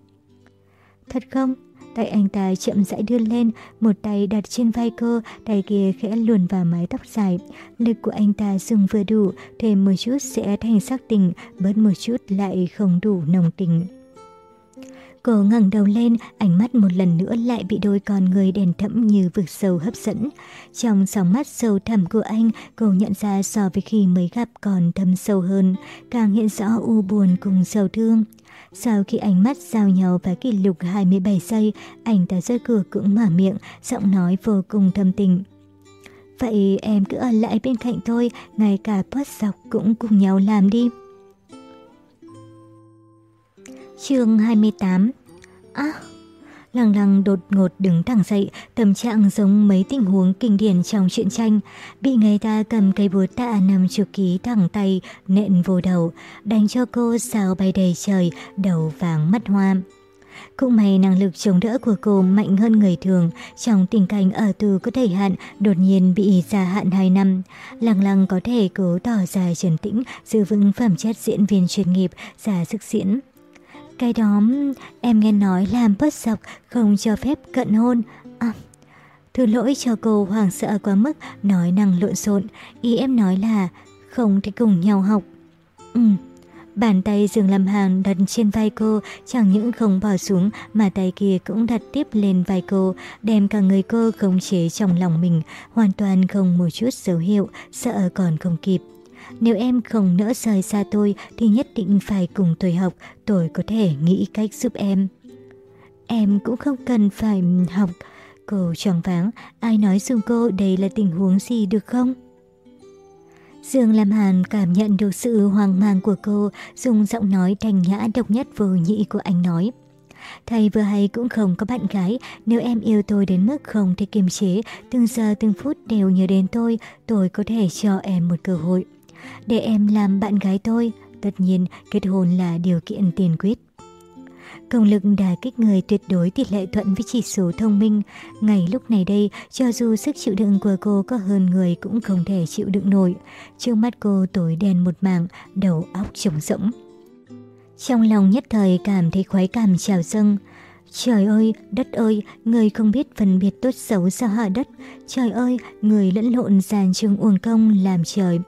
Thật không? Tay anh ta chậm rãi đưa lên, một tay đặt trên vai cô, tay kia khẽ luồn vào mái tóc dài. Lực của anh ta dùng vừa đủ, thêm một chút sẽ thành sắc tình, bớt một chút lại không đủ nồng tình. Cô ngẩng đầu lên, ánh mắt một lần nữa lại bị đôi con người đèn thẫm như vực sâu hấp dẫn. Trong sóng mắt sâu thẳm của anh, cô nhận ra so với khi mới gặp còn thâm sâu hơn, càng hiện rõ u buồn cùng sầu thương. Sau khi ánh mắt giao nhau và kỷ lục 27 giây, anh ta rơi cửa cũng mở miệng, giọng nói vô cùng thâm tình. Vậy em cứ ở lại bên cạnh tôi, ngay cả post dọc cũng cùng nhau làm đi chương 28 À, Lăng lăng đột ngột đứng thẳng dậy, tâm trạng giống mấy tình huống kinh điển trong truyện tranh. Bị người ta cầm cây búa tạ nằm chục ký thẳng tay, nện vô đầu, đánh cho cô sao bay đầy trời, đầu vàng mắt hoa. Cũng may năng lực chống đỡ của cô mạnh hơn người thường, trong tình cảnh ở tù có thời hạn đột nhiên bị gia hạn 2 năm. Lăng lăng có thể cố tỏ ra trấn tĩnh, giữ vững phẩm chất diễn viên chuyên nghiệp, giả sức diễn. Cái đó em nghe nói làm bất dọc không cho phép cận hôn. À, thứ lỗi cho cô hoàng sợ quá mức nói năng lộn xộn. Ý em nói là không thể cùng nhau học. Ừ. Bàn tay Dương Lâm Hàng đặt trên vai cô, chẳng những không bỏ xuống mà tay kia cũng đặt tiếp lên vai cô, đem cả người cô khống chế trong lòng mình, hoàn toàn không một chút dấu hiệu, sợ còn không kịp. Nếu em không nỡ rời xa tôi thì nhất định phải cùng tôi học, tôi có thể nghĩ cách giúp em. Em cũng không cần phải học. Cô tròn váng, ai nói dùng cô đây là tình huống gì được không? Dương Lam Hàn cảm nhận được sự hoang mang của cô, dùng giọng nói thanh nhã độc nhất vô nhị của anh nói. Thầy vừa hay cũng không có bạn gái, nếu em yêu tôi đến mức không thể kiềm chế, từng giờ từng phút đều nhớ đến tôi, tôi có thể cho em một cơ hội để em làm bạn gái tôi. Tất nhiên, kết hôn là điều kiện tiền quyết. Công lực đà kích người tuyệt đối tỷ lệ thuận với chỉ số thông minh. Ngày lúc này đây, cho dù sức chịu đựng của cô có hơn người cũng không thể chịu đựng nổi. Trước mắt cô tối đen một mảng, đầu óc trống rỗng. Trong lòng nhất thời cảm thấy khoái cảm trào dâng. Trời ơi, đất ơi, người không biết phân biệt tốt xấu sao hạ đất. Trời ơi, người lẫn lộn giàn trường uổng công làm trời.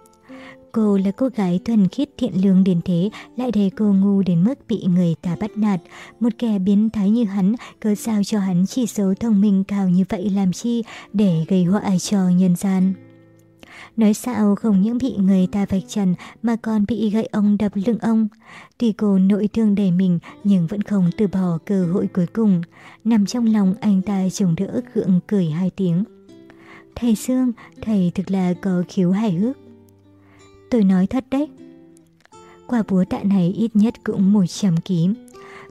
Cô là cô gái thuần khiết thiện lương đến thế, lại để cô ngu đến mức bị người ta bắt nạt. Một kẻ biến thái như hắn, cớ sao cho hắn chỉ số thông minh cao như vậy làm chi để gây họa cho nhân gian. Nói sao không những bị người ta vạch trần mà còn bị gậy ông đập lưng ông. Tuy cô nội thương đầy mình nhưng vẫn không từ bỏ cơ hội cuối cùng. Nằm trong lòng anh ta trông đỡ gượng cười hai tiếng. Thầy Sương, thầy thực là có khiếu hài hước. Tôi nói thật đấy. Quả búa tạ này ít nhất cũng 100 kg.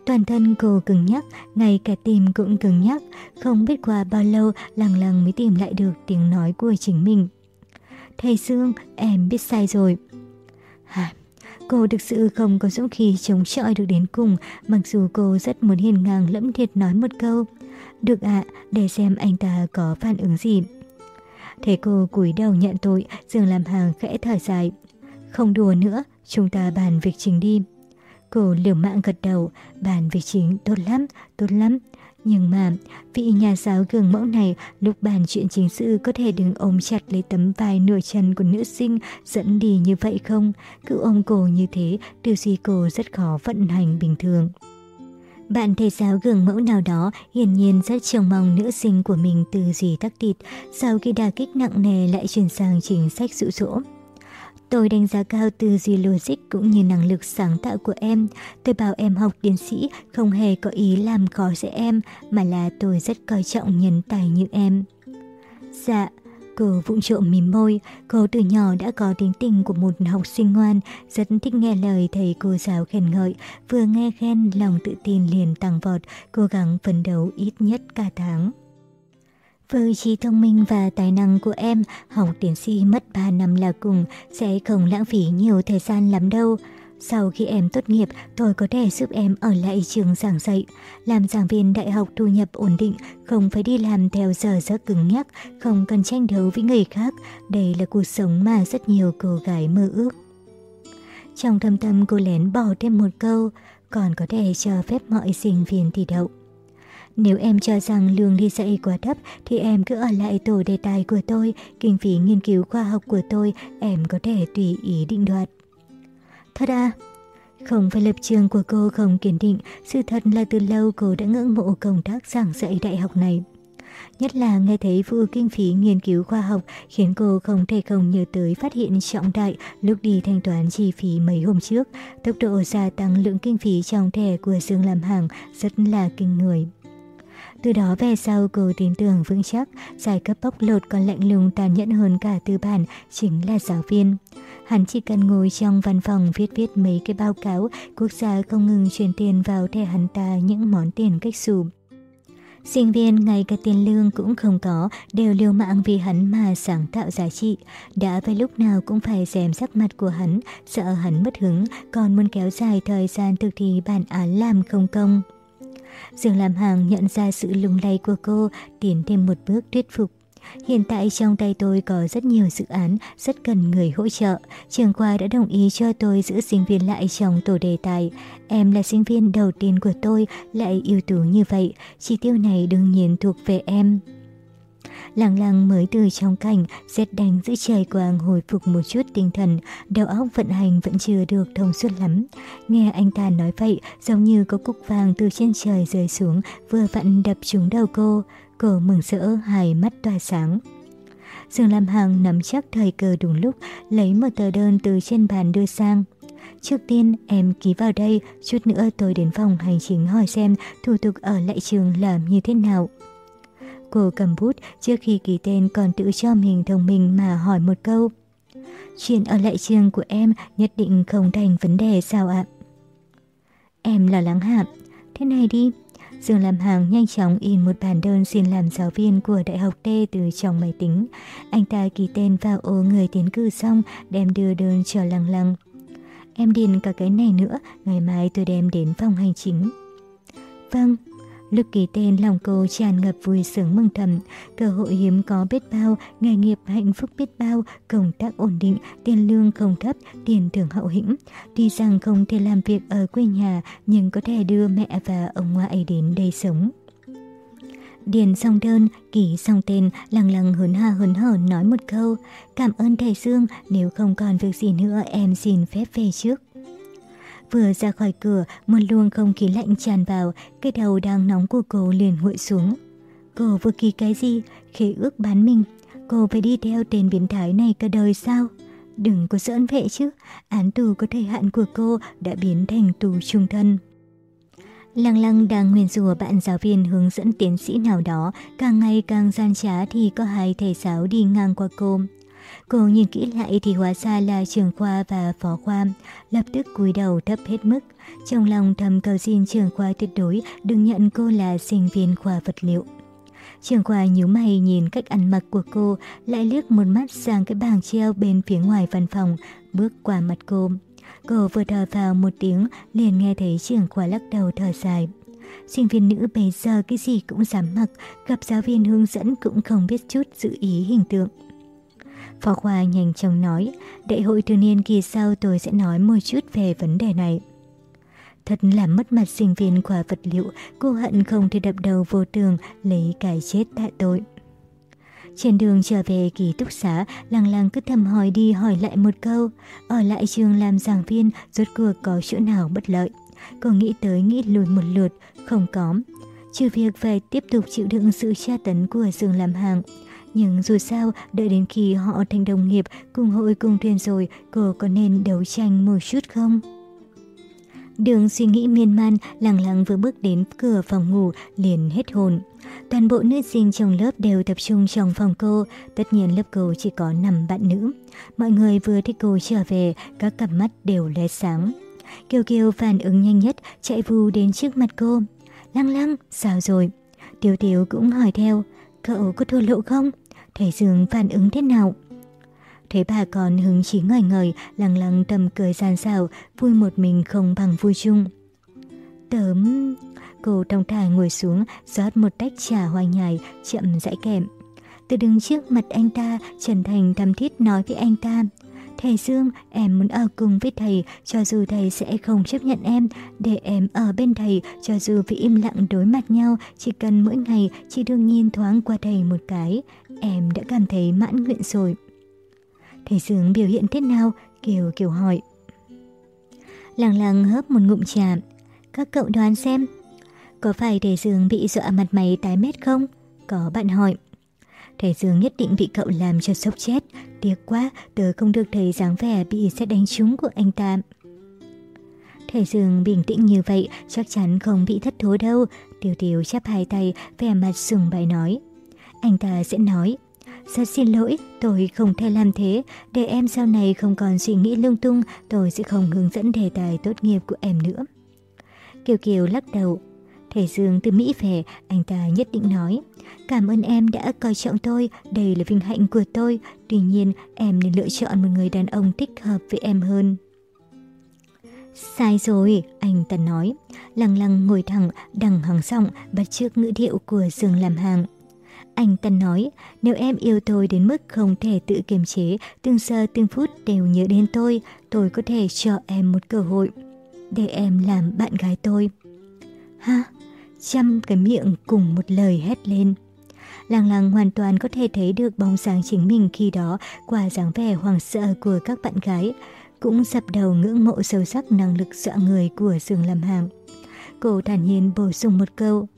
Toàn thân cô cứng nhắc, ngay cả tim cũng cứng nhắc, không biết qua bao lâu lằng lằng mới tìm lại được tiếng nói của chính mình. Thầy dương em biết sai rồi. Hả? Cô thực sự không có dũng khí chống chọi được đến cùng, mặc dù cô rất muốn hiền ngang lẫm thiệt nói một câu. Được ạ, để xem anh ta có phản ứng gì. Thế cô cúi đầu nhận tội, Dương làm hàng khẽ thở dài. Không đùa nữa, chúng ta bàn việc chính đi. Cô liều mạng gật đầu, bàn việc chính tốt lắm, tốt lắm. Nhưng mà, vị nhà giáo gương mẫu này lúc bàn chuyện chính sự có thể đừng ôm chặt lấy tấm vai nửa chân của nữ sinh dẫn đi như vậy không? Cứ ôm cô như thế, tư duy cô rất khó vận hành bình thường. Bạn thầy giáo gương mẫu nào đó hiển nhiên rất trông mong nữ sinh của mình từ gì tắc tịt, sau khi đà kích nặng nề lại chuyển sang chính sách dụ dỗ. Tôi đánh giá cao tư duy logic cũng như năng lực sáng tạo của em. Tôi bảo em học tiến sĩ không hề có ý làm khó dễ em, mà là tôi rất coi trọng nhân tài như em. Dạ, cô vụng trộm mím môi, cô từ nhỏ đã có tính tình của một học sinh ngoan, rất thích nghe lời thầy cô giáo khen ngợi, vừa nghe khen lòng tự tin liền tăng vọt, cố gắng phấn đấu ít nhất cả tháng. Vâng, với trí thông minh và tài năng của em, học tiến sĩ mất 3 năm là cùng, sẽ không lãng phí nhiều thời gian lắm đâu. Sau khi em tốt nghiệp, tôi có thể giúp em ở lại trường giảng dạy. Làm giảng viên đại học thu nhập ổn định, không phải đi làm theo giờ giấc cứng nhắc, không cần tranh đấu với người khác. Đây là cuộc sống mà rất nhiều cô gái mơ ước. Trong thâm tâm cô lén bỏ thêm một câu, còn có thể cho phép mọi sinh viên thi đậu. Nếu em cho rằng lương đi dạy quá thấp thì em cứ ở lại tổ đề tài của tôi, kinh phí nghiên cứu khoa học của tôi em có thể tùy ý định đoạt. Thật à? Không phải lập trường của cô không kiên định, sự thật là từ lâu cô đã ngưỡng mộ công tác giảng dạy đại học này. Nhất là nghe thấy vụ kinh phí nghiên cứu khoa học khiến cô không thể không nhớ tới phát hiện trọng đại lúc đi thanh toán chi phí mấy hôm trước. Tốc độ gia tăng lượng kinh phí trong thẻ của Dương làm hàng rất là kinh người. Từ đó về sau cô tin tưởng vững chắc giai cấp bóc lột còn lạnh lùng tàn nhẫn hơn cả tư bản chính là giáo viên. Hắn chỉ cần ngồi trong văn phòng viết viết mấy cái báo cáo, quốc gia không ngừng chuyển tiền vào thẻ hắn ta những món tiền cách xù. Sinh viên ngay cả tiền lương cũng không có, đều liều mạng vì hắn mà sáng tạo giá trị. Đã phải lúc nào cũng phải xem sắc mặt của hắn, sợ hắn mất hứng, còn muốn kéo dài thời gian thực thi bản án làm không công. Dương Lam Hàng nhận ra sự lung lay của cô, tiến thêm một bước thuyết phục. Hiện tại trong tay tôi có rất nhiều dự án, rất cần người hỗ trợ. Trường khoa đã đồng ý cho tôi giữ sinh viên lại trong tổ đề tài. Em là sinh viên đầu tiên của tôi, lại ưu tú như vậy. Chỉ tiêu này đương nhiên thuộc về em. Lăng lăng mới từ trong cảnh, rét đánh giữa trời quang hồi phục một chút tinh thần, đầu óc vận hành vẫn chưa được thông suốt lắm. Nghe anh ta nói vậy, giống như có cục vàng từ trên trời rơi xuống, vừa vặn đập trúng đầu cô. Cô mừng rỡ, hai mắt tỏa sáng. Dương Lam Hằng nắm chắc thời cơ đúng lúc, lấy một tờ đơn từ trên bàn đưa sang. Trước tiên em ký vào đây, chút nữa tôi đến phòng hành chính hỏi xem thủ tục ở lại trường làm như thế nào. Cô cầm bút trước khi ký tên còn tự cho mình thông minh mà hỏi một câu. Chuyện ở lại trường của em nhất định không thành vấn đề sao ạ? Em lo lắng hạm. Thế này đi. Dương làm hàng nhanh chóng in một bản đơn xin làm giáo viên của Đại học T từ trong máy tính. Anh ta ký tên vào ô người tiến cử xong, đem đưa đơn cho lăng lăng. Em điền cả cái này nữa, ngày mai tôi đem đến phòng hành chính. Vâng, Lúc ký tên lòng cô tràn ngập vui sướng mừng thầm, cơ hội hiếm có biết bao, nghề nghiệp hạnh phúc biết bao, công tác ổn định, tiền lương không thấp, tiền thưởng hậu hĩnh. Tuy rằng không thể làm việc ở quê nhà, nhưng có thể đưa mẹ và ông ngoại đến đây sống. Điền xong đơn, ký xong tên, lằng lằng hớn hà hớn hở nói một câu. Cảm ơn thầy Dương, nếu không còn việc gì nữa em xin phép về trước. Vừa ra khỏi cửa, một luồng không khí lạnh tràn vào, cái đầu đang nóng của cô liền nguội xuống. Cô vừa ký cái gì? Khế ước bán mình. cô phải đi theo tên biến thái này cả đời sao? Đừng có giỡn vệ chứ, án tù có thời hạn của cô đã biến thành tù trung thân. Lăng lăng đang nguyền rủa bạn giáo viên hướng dẫn tiến sĩ nào đó, càng ngày càng gian trá thì có hai thầy giáo đi ngang qua cô. Cô nhìn kỹ lại thì hóa ra là trường khoa và phó khoa, lập tức cúi đầu thấp hết mức. Trong lòng thầm cầu xin trường khoa tuyệt đối đừng nhận cô là sinh viên khoa vật liệu. Trường khoa nhíu mày nhìn cách ăn mặc của cô, lại liếc một mắt sang cái bảng treo bên phía ngoài văn phòng, bước qua mặt cô. Cô vừa thở vào một tiếng, liền nghe thấy trường khoa lắc đầu thở dài. Sinh viên nữ bây giờ cái gì cũng dám mặc, gặp giáo viên hướng dẫn cũng không biết chút giữ ý hình tượng. Phó khoa nhanh chóng nói, đại hội thường niên kỳ sau tôi sẽ nói một chút về vấn đề này. Thật là mất mặt sinh viên khoa vật liệu, cô hận không thể đập đầu vô tường, lấy cái chết tại tội. Trên đường trở về ký túc xá, lăng lăng cứ thầm hỏi đi hỏi lại một câu. Ở lại trường làm giảng viên, rốt cuộc có chỗ nào bất lợi. Cô nghĩ tới nghĩ lùi một lượt, không có. Trừ việc phải tiếp tục chịu đựng sự tra tấn của Dương làm hàng. Nhưng dù sao, đợi đến khi họ thành đồng nghiệp, cùng hội cùng thuyền rồi, cô có nên đấu tranh một chút không? Đường suy nghĩ miên man, lặng lặng vừa bước đến cửa phòng ngủ, liền hết hồn. Toàn bộ nữ sinh trong lớp đều tập trung trong phòng cô, tất nhiên lớp cô chỉ có 5 bạn nữ. Mọi người vừa thấy cô trở về, các cặp mắt đều lóe sáng. Kiều Kiều phản ứng nhanh nhất, chạy vù đến trước mặt cô. Lăng lăng, sao rồi? Tiểu Tiểu cũng hỏi theo, cậu có thua lộ không? Thầy Dương phản ứng thế nào? Thấy bà còn hứng chí ngời ngời, lăng lăng tầm cười gian xào, vui một mình không bằng vui chung. Tớm... Cô trong thả ngồi xuống, rót một tách trà hoa nhài, chậm rãi kèm. Từ đứng trước mặt anh ta, Trần Thành thầm thiết nói với anh ta. Thầy Dương, em muốn ở cùng với thầy, cho dù thầy sẽ không chấp nhận em, để em ở bên thầy, cho dù phải im lặng đối mặt nhau, chỉ cần mỗi ngày chỉ đương nhìn thoáng qua thầy một cái, em đã cảm thấy mãn nguyện rồi. Thầy Dương biểu hiện thế nào? Kiều Kiều hỏi. Lăng lăng hớp một ngụm trà. Các cậu đoán xem. Có phải thầy Dương bị dọa mặt mày tái mét không? Có bạn hỏi. Thầy Dương nhất định bị cậu làm cho sốc chết. Tiếc quá, tớ không được thấy dáng vẻ bị xét đánh trúng của anh ta. Thầy Dương bình tĩnh như vậy chắc chắn không bị thất thố đâu. Tiểu tiểu chắp hai tay, vẻ mặt sùng bài nói. Anh ta sẽ nói, rất xin lỗi, tôi không thể làm thế. Để em sau này không còn suy nghĩ lung tung, tôi sẽ không hướng dẫn đề tài tốt nghiệp của em nữa. Kiều Kiều lắc đầu. Thầy Dương từ Mỹ về, anh ta nhất định nói. Cảm ơn em đã coi trọng tôi, đây là vinh hạnh của tôi. Tuy nhiên, em nên lựa chọn một người đàn ông thích hợp với em hơn. Sai rồi, anh ta nói. Lăng lăng ngồi thẳng, đằng hàng giọng, bắt trước ngữ điệu của Dương làm hàng. Anh Tân nói, nếu em yêu tôi đến mức không thể tự kiềm chế, từng giờ từng phút đều nhớ đến tôi, tôi có thể cho em một cơ hội. Để em làm bạn gái tôi. Ha? Trăm cái miệng cùng một lời hét lên. Lăng lăng hoàn toàn có thể thấy được bóng dáng chính mình khi đó qua dáng vẻ hoàng sợ của các bạn gái. Cũng dập đầu ngưỡng mộ sâu sắc năng lực dọa người của Dương Lâm Hàng. Cô thản nhiên bổ sung một câu.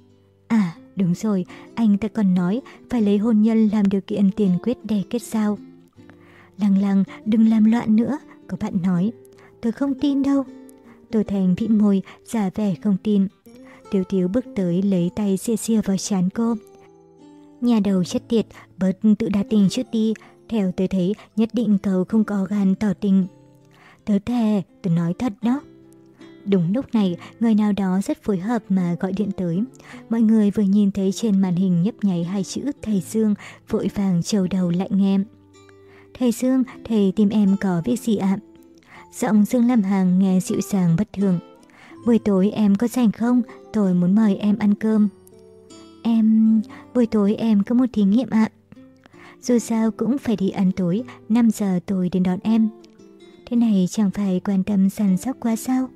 À, Đúng rồi, anh ta còn nói phải lấy hôn nhân làm điều kiện tiền quyết để kết giao. Lăng lăng, đừng làm loạn nữa, có bạn nói. Tôi không tin đâu. tôi Thành bị môi, giả vẻ không tin. Tiểu Tiếu bước tới lấy tay xia xia vào chán cô. Nhà đầu chết tiệt, bớt tự đa tình trước đi. Theo tôi thấy, nhất định cậu không có gan tỏ tình. Tớ thề, tôi nói thật đó. Đúng lúc này, người nào đó rất phối hợp mà gọi điện tới. Mọi người vừa nhìn thấy trên màn hình nhấp nháy hai chữ Thầy Dương, vội vàng trầu đầu lại nghe. Thầy Dương, thầy tìm em có việc gì ạ? Giọng Dương Lâm Hàng nghe dịu dàng bất thường. Buổi tối em có rảnh không? Tôi muốn mời em ăn cơm. Em... buổi tối em có một thí nghiệm ạ. Dù sao cũng phải đi ăn tối, 5 giờ tôi đến đón em. Thế này chẳng phải quan tâm săn sóc quá sao?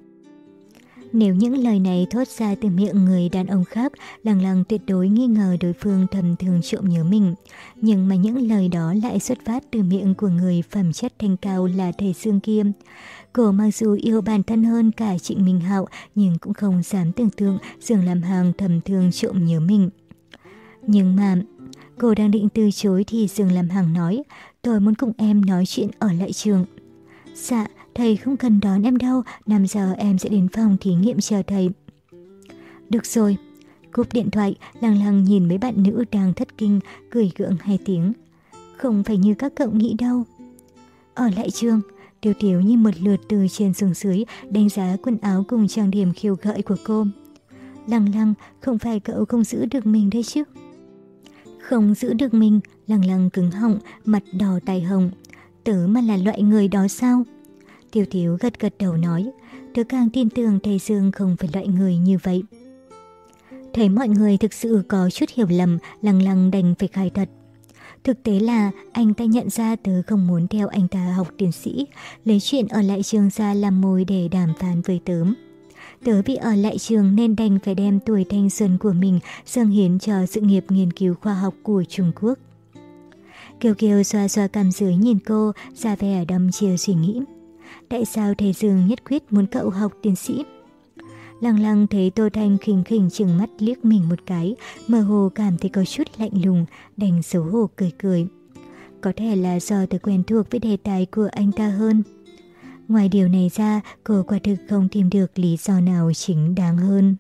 Nếu những lời này thốt ra từ miệng người đàn ông khác, lăng lăng tuyệt đối nghi ngờ đối phương thầm thường trộm nhớ mình. Nhưng mà những lời đó lại xuất phát từ miệng của người phẩm chất thanh cao là thầy Dương Kiêm. Cô mặc dù yêu bản thân hơn cả Trịnh Minh Hạo, nhưng cũng không dám tưởng tượng Dương làm hàng thầm thường trộm nhớ mình. Nhưng mà, Cô đang định từ chối thì Dương Lam hàng nói, tôi muốn cùng em nói chuyện ở lại trường. Dạ, thầy không cần đón em đâu, 5 giờ em sẽ đến phòng thí nghiệm chờ thầy. Được rồi. Cúp điện thoại, lăng lăng nhìn mấy bạn nữ đang thất kinh, cười gượng hai tiếng. Không phải như các cậu nghĩ đâu. Ở lại trường, Tiêu Tiếu như một lượt từ trên xuống dưới, đánh giá quần áo cùng trang điểm khiêu gợi của cô. Lăng lăng, không phải cậu không giữ được mình đấy chứ? Không giữ được mình, lăng lăng cứng họng, mặt đỏ tay hồng. Tớ mà là loại người đó sao? Tiêu thiếu gật gật đầu nói, tớ càng tin tưởng thầy Dương không phải loại người như vậy. Thấy mọi người thực sự có chút hiểu lầm, lăng lăng đành phải khai thật. Thực tế là anh ta nhận ra tớ không muốn theo anh ta học tiến sĩ, lấy chuyện ở lại trường ra làm mồi để đàm phán với tớ. Tớ vì ở lại trường nên đành phải đem tuổi thanh xuân của mình dâng hiến cho sự nghiệp nghiên cứu khoa học của Trung Quốc. Kiều Kiều xoa xoa cằm dưới nhìn cô, ra vẻ đâm chiều suy nghĩ. Tại sao thầy Dương nhất quyết muốn cậu học tiến sĩ? Lăng lăng thấy Tô Thanh khinh khỉnh chừng mắt liếc mình một cái, mơ hồ cảm thấy có chút lạnh lùng, đành xấu hổ cười cười. Có thể là do tôi quen thuộc với đề tài của anh ta hơn. Ngoài điều này ra, cô quả thực không tìm được lý do nào chính đáng hơn.